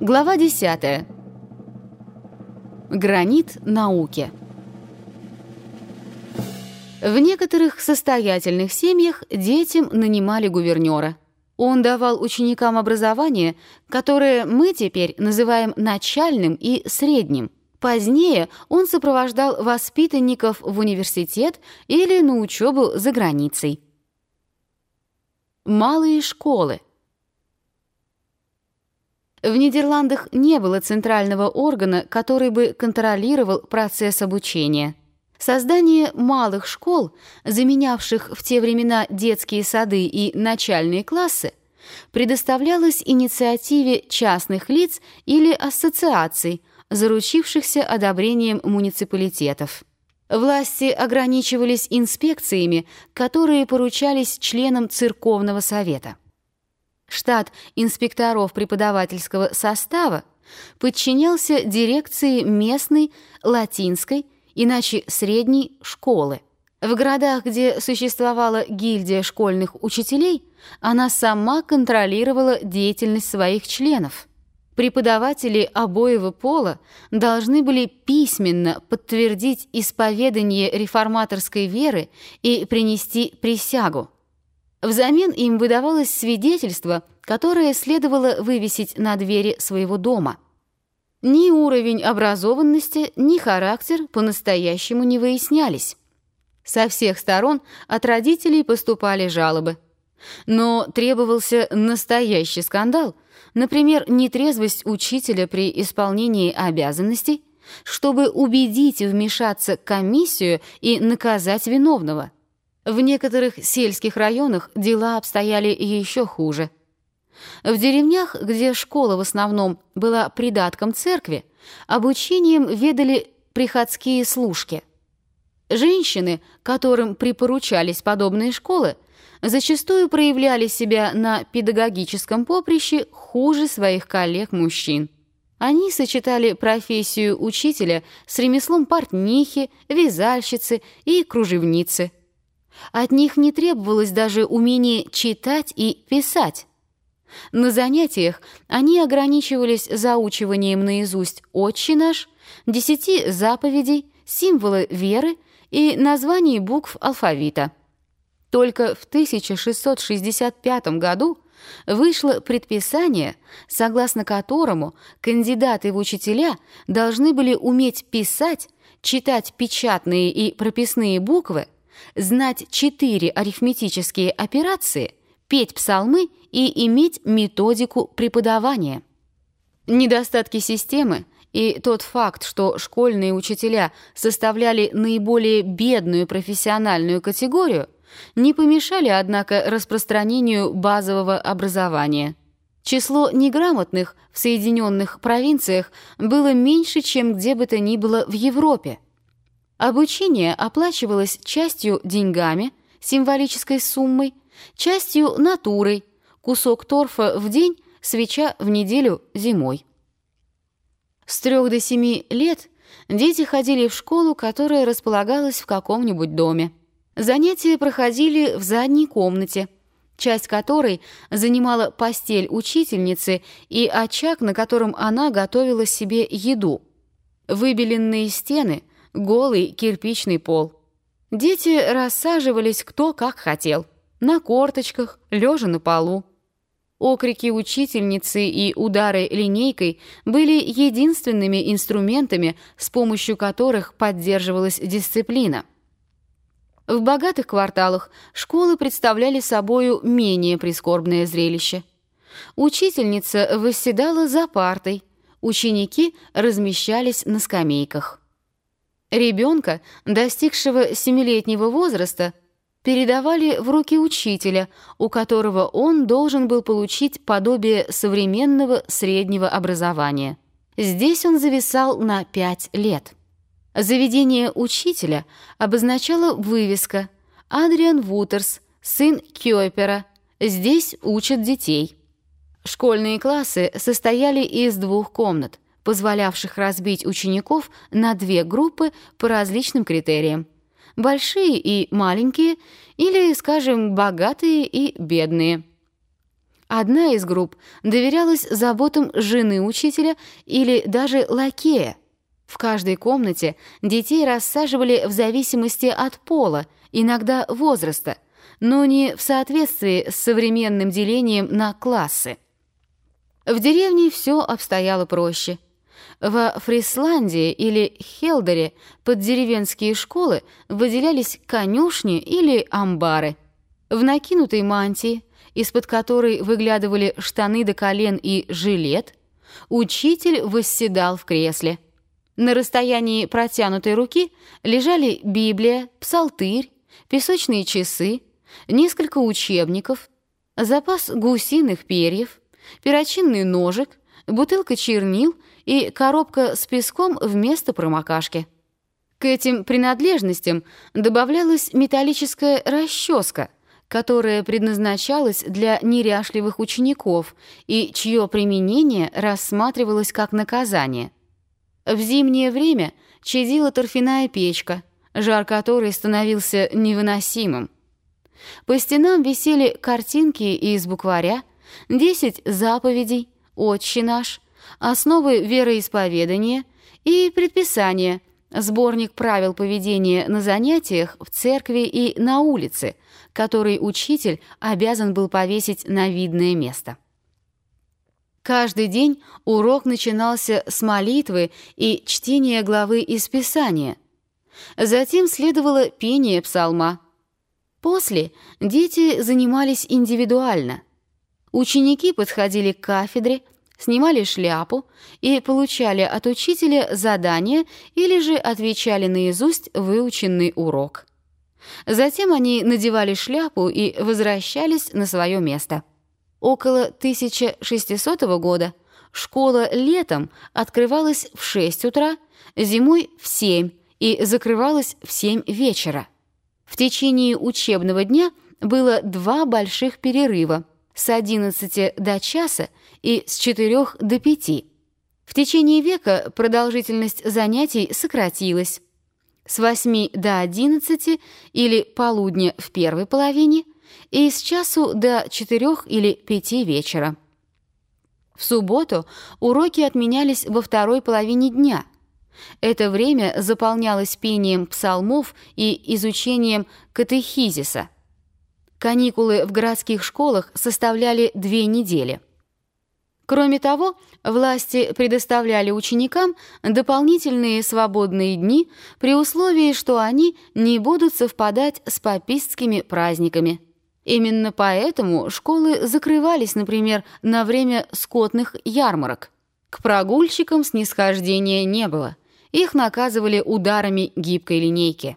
Глава 10. Гранит науки. В некоторых состоятельных семьях детям нанимали гувернера. Он давал ученикам образование, которое мы теперь называем начальным и средним. Позднее он сопровождал воспитанников в университет или на учебу за границей. Малые школы – в Нидерландах не было центрального органа, который бы контролировал процесс обучения. Создание малых школ, заменявших в те времена детские сады и начальные классы, предоставлялось инициативе частных лиц или ассоциаций, заручившихся одобрением муниципалитетов. Власти ограничивались инспекциями, которые поручались членам церковного совета. Штат инспекторов преподавательского состава подчинялся дирекции местной латинской, иначе средней школы. В городах, где существовала гильдия школьных учителей, она сама контролировала деятельность своих членов. Преподаватели обоего пола должны были письменно подтвердить исповедание реформаторской веры и принести присягу. Взамен им выдавалось свидетельство, которое следовало вывесить на двери своего дома. Ни уровень образованности, ни характер по-настоящему не выяснялись. Со всех сторон от родителей поступали жалобы. Но требовался настоящий скандал, например, нетрезвость учителя при исполнении обязанностей, чтобы убедить вмешаться комиссию и наказать виновного – в некоторых сельских районах дела обстояли еще хуже. В деревнях, где школа в основном была придатком церкви, обучением ведали приходские служки. Женщины, которым припоручались подобные школы, зачастую проявляли себя на педагогическом поприще хуже своих коллег-мужчин. Они сочетали профессию учителя с ремеслом портнихи, вязальщицы и кружевницы – от них не требовалось даже умение читать и писать. На занятиях они ограничивались заучиванием наизусть «Отче наш», десяти заповедей, символы веры и названий букв алфавита. Только в 1665 году вышло предписание, согласно которому кандидаты в учителя должны были уметь писать, читать печатные и прописные буквы, знать четыре арифметические операции, петь псалмы и иметь методику преподавания. Недостатки системы и тот факт, что школьные учителя составляли наиболее бедную профессиональную категорию, не помешали, однако, распространению базового образования. Число неграмотных в Соединенных провинциях было меньше, чем где бы то ни было в Европе – Обучение оплачивалось частью деньгами, символической суммой, частью натурой, кусок торфа в день, свеча в неделю зимой. С трех до семи лет дети ходили в школу, которая располагалась в каком-нибудь доме. Занятия проходили в задней комнате, часть которой занимала постель учительницы и очаг, на котором она готовила себе еду. Выбеленные стены – голый кирпичный пол. Дети рассаживались кто как хотел, на корточках, лежа на полу. Окрики учительницы и удары линейкой были единственными инструментами, с помощью которых поддерживалась дисциплина. В богатых кварталах школы представляли собою менее прискорбное зрелище. Учительница восседала за партой, ученики размещались на скамейках. Ребенка, достигшего семилетнего возраста, передавали в руки учителя, у которого он должен был получить подобие современного среднего образования. Здесь он зависал на пять лет. Заведение учителя обозначала вывеска «Адриан Вутерс, сын Кёпера. Здесь учат детей». Школьные классы состояли из двух комнат – позволявших разбить учеников на две группы по различным критериям. Большие и маленькие, или, скажем, богатые и бедные. Одна из групп доверялась заботам жены учителя или даже лакея. В каждой комнате детей рассаживали в зависимости от пола, иногда возраста, но не в соответствии с современным делением на классы. В деревне все обстояло проще. Во Фрисландии или Хелдере под деревенские школы выделялись конюшни или амбары. В накинутой мантии, из-под которой выглядывали штаны до колен и жилет, учитель восседал в кресле. На расстоянии протянутой руки лежали Библия, псалтырь, песочные часы, несколько учебников, запас гусиных перьев, перочинный ножик, бутылка чернил и коробка с песком вместо промокашки. К этим принадлежностям добавлялась металлическая расческа, которая предназначалась для неряшливых учеников и чье применение рассматривалось как наказание. В зимнее время чадила торфяная печка, жар которой становился невыносимым. По стенам висели картинки из букваря, десять заповедей, отче наш, основы вероисповедания и предписания, сборник правил поведения на занятиях в церкви и на улице, который учитель обязан был повесить на видное место. Каждый день урок начинался с молитвы и чтения главы из Писания. Затем следовало пение псалма – После дети занимались индивидуально. Ученики подходили к кафедре, снимали шляпу и получали от учителя задание или же отвечали наизусть выученный урок. Затем они надевали шляпу и возвращались на свое место. Около 1600 года школа летом открывалась в 6 утра, зимой в 7 и закрывалась в 7 вечера. В течение учебного дня было два больших перерыва с 11 до часа и с 4 до 5. В течение века продолжительность занятий сократилась. С 8 до 11 или полудня в первой половине и с часу до 4 или 5 вечера. В субботу уроки отменялись во второй половине дня – это время заполнялось пением псалмов и изучением катехизиса. Каникулы в городских школах составляли две недели. Кроме того, власти предоставляли ученикам дополнительные свободные дни при условии, что они не будут совпадать с папистскими праздниками. Именно поэтому школы закрывались, например, на время скотных ярмарок. К прогульщикам снисхождения не было – их наказывали ударами гибкой линейки.